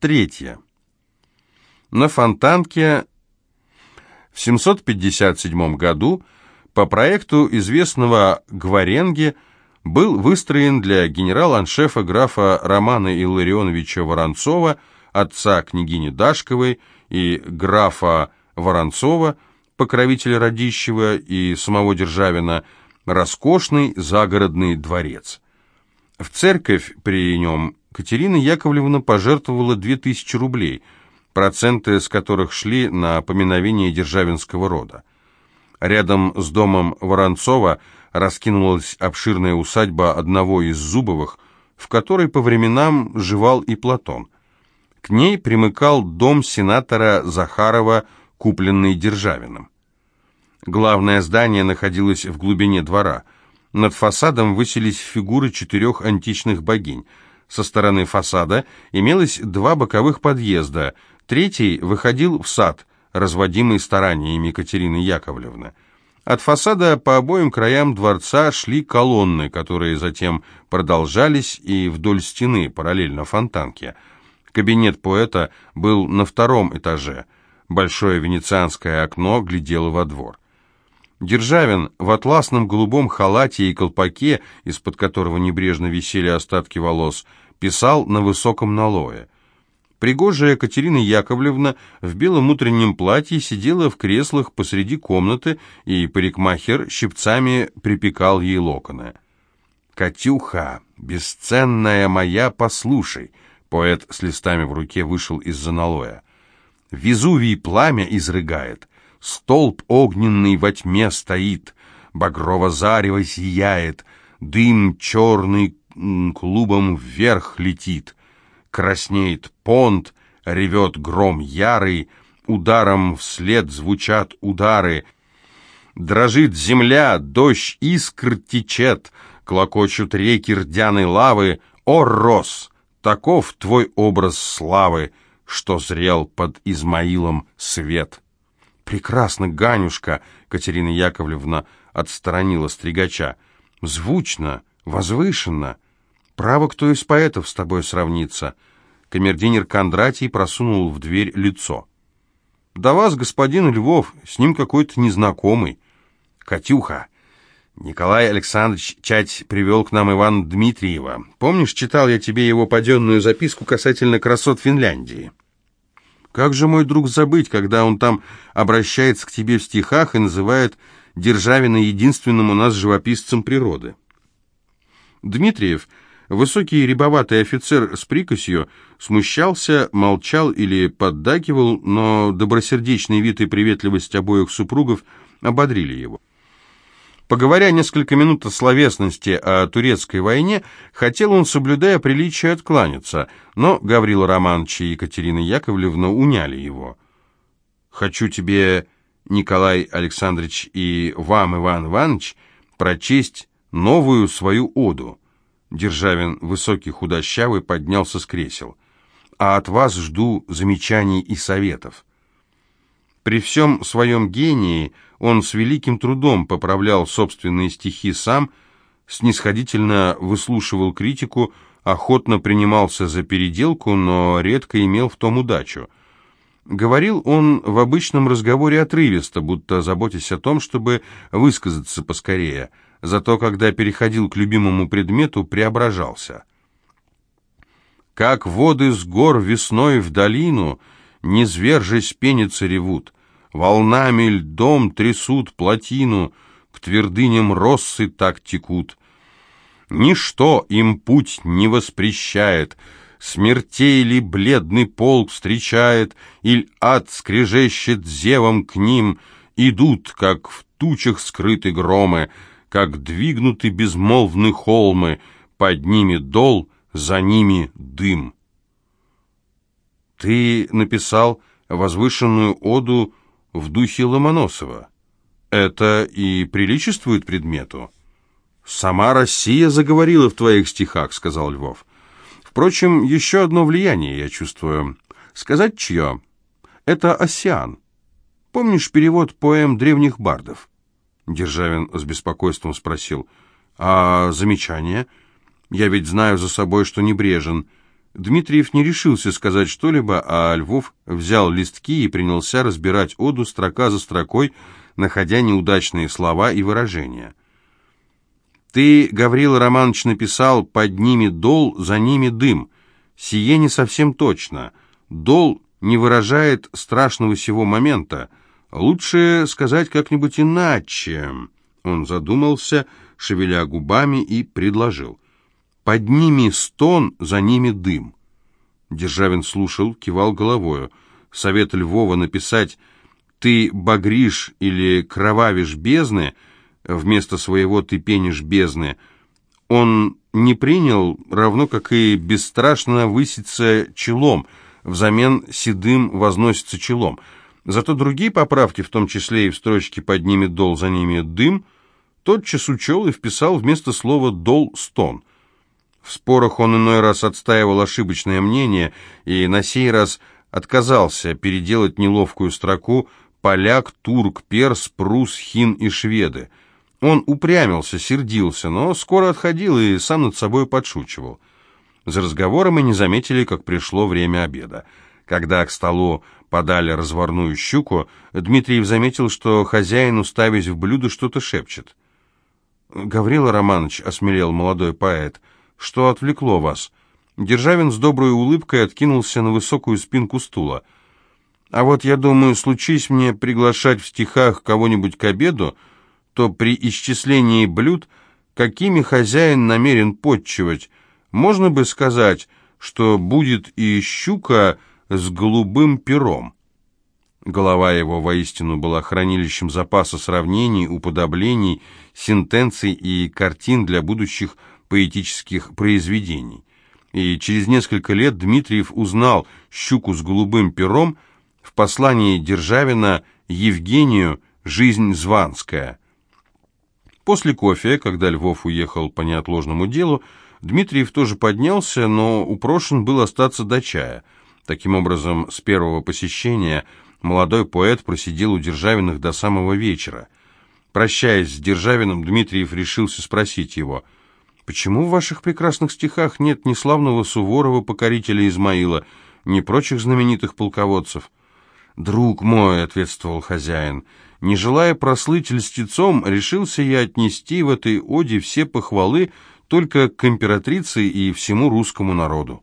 Третье. На Фонтанке в 757 году по проекту известного Гваренги был выстроен для генерал-аншефа графа Романа Илларионовича Воронцова, отца княгини Дашковой и графа Воронцова, покровителя Радищева и самого Державина, роскошный загородный дворец. В церковь при нем Катерина Яковлевна пожертвовала 2000 рублей, проценты с которых шли на поминовение державинского рода. Рядом с домом Воронцова раскинулась обширная усадьба одного из Зубовых, в которой по временам жевал и Платон. К ней примыкал дом сенатора Захарова, купленный Державиным. Главное здание находилось в глубине двора. Над фасадом высились фигуры четырех античных богинь. Со стороны фасада имелось два боковых подъезда, третий выходил в сад, разводимый стараниями Екатерины Яковлевны. От фасада по обоим краям дворца шли колонны, которые затем продолжались и вдоль стены, параллельно фонтанке. Кабинет поэта был на втором этаже. Большое венецианское окно глядело во двор. Державин в атласном голубом халате и колпаке, из-под которого небрежно висели остатки волос, писал на высоком налое. Пригожая Екатерина Яковлевна в белом утреннем платье сидела в креслах посреди комнаты, и парикмахер щипцами припекал ей локоны. «Катюха, бесценная моя, послушай!» Поэт с листами в руке вышел из-за налоя. «Везувий пламя изрыгает, Столб огненный во тьме стоит, Багрово-зарево сияет, Дым черный клубом вверх летит. Краснеет понт, ревет гром ярый, Ударом вслед звучат удары. Дрожит земля, дождь искр течет, Клокочут реки рдяной лавы. О, Рос, таков твой образ славы, Что зрел под Измаилом свет. «Прекрасно, Ганюшка!» — Катерина Яковлевна отстранила стригача. «Звучно, возвышенно. Право, кто из поэтов с тобой сравнится?» Камердинер Кондратий просунул в дверь лицо. «Да вас, господин Львов, с ним какой-то незнакомый. Катюха, Николай Александрович Чать привел к нам Ивана Дмитриева. Помнишь, читал я тебе его паденную записку касательно красот Финляндии?» Как же мой друг забыть, когда он там обращается к тебе в стихах и называет Державина единственным у нас живописцем природы? Дмитриев, высокий рябоватый офицер с прикосью, смущался, молчал или поддакивал, но добросердечный вид и приветливость обоих супругов ободрили его. Поговоря несколько минут о словесности о турецкой войне, хотел он, соблюдая приличие, откланяться, но Гаврил Романович и Екатерина Яковлевна уняли его. «Хочу тебе, Николай Александрович, и вам, Иван Иванович, прочесть новую свою оду». Державин, высокий худощавый, поднялся с кресел. «А от вас жду замечаний и советов». При всем своем гении он с великим трудом поправлял собственные стихи сам, снисходительно выслушивал критику, охотно принимался за переделку, но редко имел в том удачу. Говорил он в обычном разговоре отрывисто, будто заботясь о том, чтобы высказаться поскорее, зато когда переходил к любимому предмету, преображался. «Как воды с гор весной в долину», не звержись пенится ревут, волнами льдом трясут плотину, к твердыням россы так текут. Ничто им путь не воспрещает, смертей ли бледный полк встречает, иль ад скрежещет зевом к ним, идут, как в тучах скрыты громы, как двигнуты безмолвны холмы, под ними дол, за ними дым. Ты написал возвышенную оду в духе Ломоносова. Это и приличествует предмету. «Сама Россия заговорила в твоих стихах», — сказал Львов. «Впрочем, еще одно влияние я чувствую. Сказать чье? Это Осиан. Помнишь перевод поэм древних бардов?» Державин с беспокойством спросил. «А замечание? Я ведь знаю за собой, что небрежен. Дмитриев не решился сказать что-либо, а Львов взял листки и принялся разбирать оду строка за строкой, находя неудачные слова и выражения. «Ты, Гаврил Романович, написал «под ними дол, за ними дым». Сие не совсем точно. Дол не выражает страшного сего момента. Лучше сказать как-нибудь иначе». Он задумался, шевеля губами, и предложил. «Под ними стон, за ними дым». Державин слушал, кивал головою. Совет Львова написать «ты багришь» или «кровавишь бездны» вместо своего «ты пенишь бездны» он не принял, равно как и бесстрашно высится челом, взамен седым возносится челом. Зато другие поправки, в том числе и в строчке «под ними дол, за ними дым», тотчас учел и вписал вместо слова «дол» «стон». В спорах он иной раз отстаивал ошибочное мнение и на сей раз отказался переделать неловкую строку «поляк, турк, перс, прус, хин и шведы». Он упрямился, сердился, но скоро отходил и сам над собой подшучивал. За разговором и не заметили, как пришло время обеда. Когда к столу подали разварную щуку, Дмитриев заметил, что хозяин, уставясь в блюдо, что-то шепчет. «Гаврила Романович», — осмелел молодой поэт, — «что отвлекло вас?» Державин с доброй улыбкой откинулся на высокую спинку стула. «А вот я думаю, случись мне приглашать в стихах кого-нибудь к обеду, то при исчислении блюд, какими хозяин намерен подчивать, можно бы сказать, что будет и щука с голубым пером. Голова его воистину была хранилищем запаса сравнений, уподоблений, сентенций и картин для будущих поэтических произведений. И через несколько лет Дмитриев узнал «Щуку с голубым пером» в послании Державина Евгению «Жизнь званская». После кофе, когда Львов уехал по неотложному делу, Дмитриев тоже поднялся, но упрошен был остаться до чая. Таким образом, с первого посещения молодой поэт просидел у Державиных до самого вечера. Прощаясь с Державиным, Дмитриев решился спросить его, «Почему в ваших прекрасных стихах нет ни славного Суворова, покорителя Измаила, ни прочих знаменитых полководцев?» «Друг мой», — ответствовал хозяин, — не желая прослыть льстецом, решился я отнести в этой оде все похвалы только к императрице и всему русскому народу.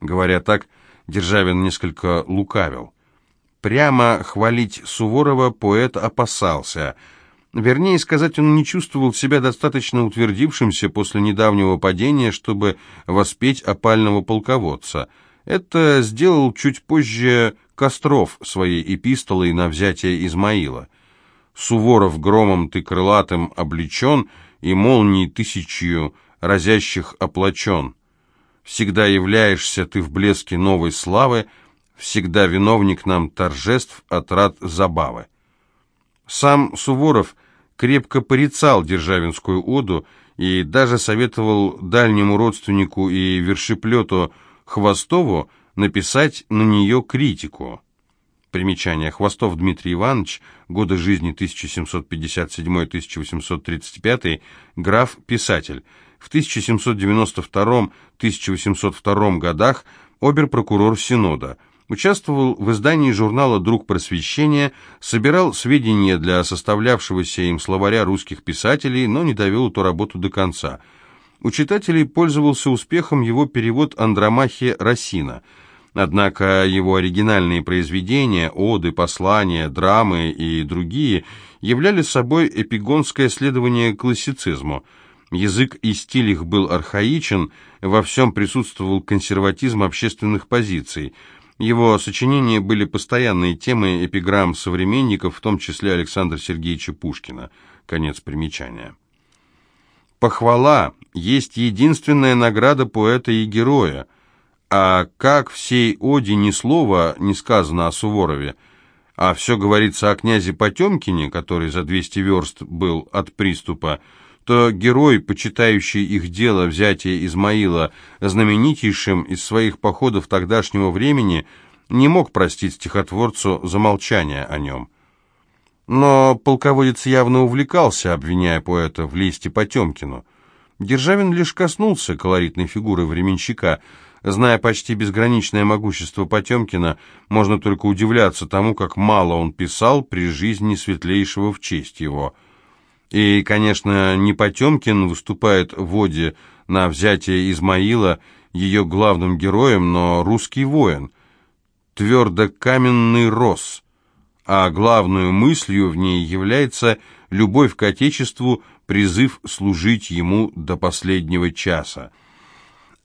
Говоря так, Державин несколько лукавил. Прямо хвалить Суворова поэт опасался. Вернее сказать, он не чувствовал себя достаточно утвердившимся после недавнего падения, чтобы воспеть опального полководца. Это сделал чуть позже Костров своей эпистолой на взятие Измаила. Суворов громом ты крылатым облечен, и молнией тысячью разящих оплачен. Всегда являешься ты в блеске новой славы, всегда виновник нам торжеств, отрад забавы. Сам Суворов крепко порицал Державинскую оду и даже советовал дальнему родственнику и вершеплету Хвостову написать на нее критику. Примечание. Хвостов Дмитрий Иванович, годы жизни 1757-1835, граф, писатель. В 1792-1802 годах обер-прокурор Синода. Участвовал в издании журнала «Друг просвещения», собирал сведения для составлявшегося им словаря русских писателей, но не довел эту работу до конца. У читателей пользовался успехом его перевод Андромахи Росина – Однако его оригинальные произведения, оды, послания, драмы и другие являли собой эпигонское следование классицизму. Язык и стиль их был архаичен, во всем присутствовал консерватизм общественных позиций. Его сочинения были постоянной темой эпиграмм современников, в том числе Александра Сергеевича Пушкина. Конец примечания. Похвала есть единственная награда поэта и героя – а как всей оде ни слова не сказано о Суворове, а все говорится о князе Потемкине, который за 200 верст был от приступа, то герой, почитающий их дело взятия Измаила знаменитейшим из своих походов тогдашнего времени, не мог простить стихотворцу замолчание о нем. Но полководец явно увлекался, обвиняя поэта в листе Потемкину. Державин лишь коснулся колоритной фигуры временщика – Зная почти безграничное могущество Потемкина, можно только удивляться тому, как мало он писал при жизни светлейшего в честь его. И, конечно, не Потемкин выступает в Оде на взятие Измаила ее главным героем, но русский воин, твердокаменный рос, а главную мыслью в ней является любовь к Отечеству, призыв служить ему до последнего часа.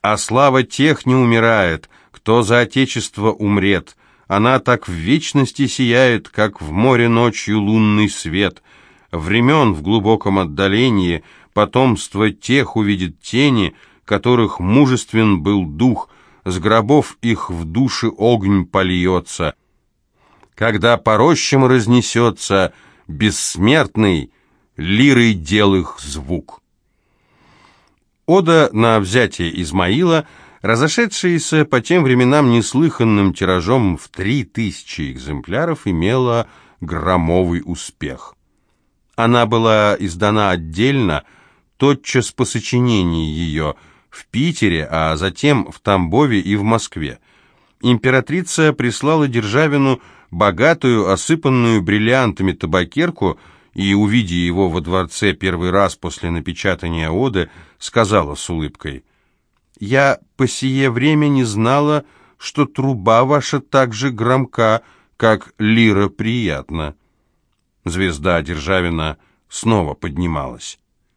А слава тех не умирает, кто за Отечество умрет. Она так в вечности сияет, как в море ночью лунный свет. Времен в глубоком отдалении потомство тех увидит тени, которых мужествен был дух, с гробов их в души огонь польется. Когда по рощам разнесется бессмертный, лирой дел их звук. Ода на взятие Измаила, разошедшаяся по тем временам неслыханным тиражом в три тысячи экземпляров, имела громовый успех. Она была издана отдельно, тотчас по сочинении ее, в Питере, а затем в Тамбове и в Москве. Императрица прислала Державину богатую, осыпанную бриллиантами табакерку, и, увидя его во дворце первый раз после напечатания оды, сказала с улыбкой, «Я по сие время не знала, что труба ваша так же громка, как лира приятна». Звезда Державина снова поднималась.